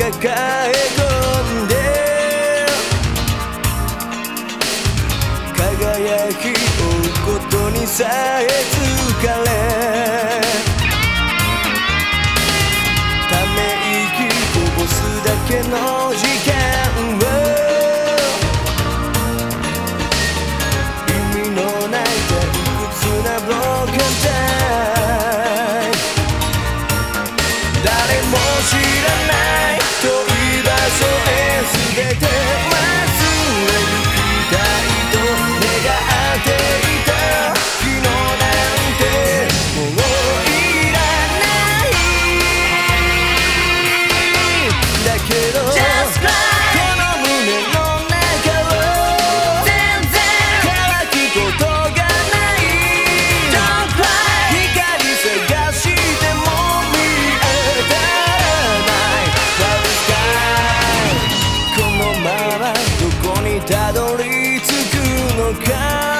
抱え込んで輝き追うことにさえ疲れ。ため息こぼすだけの時間。come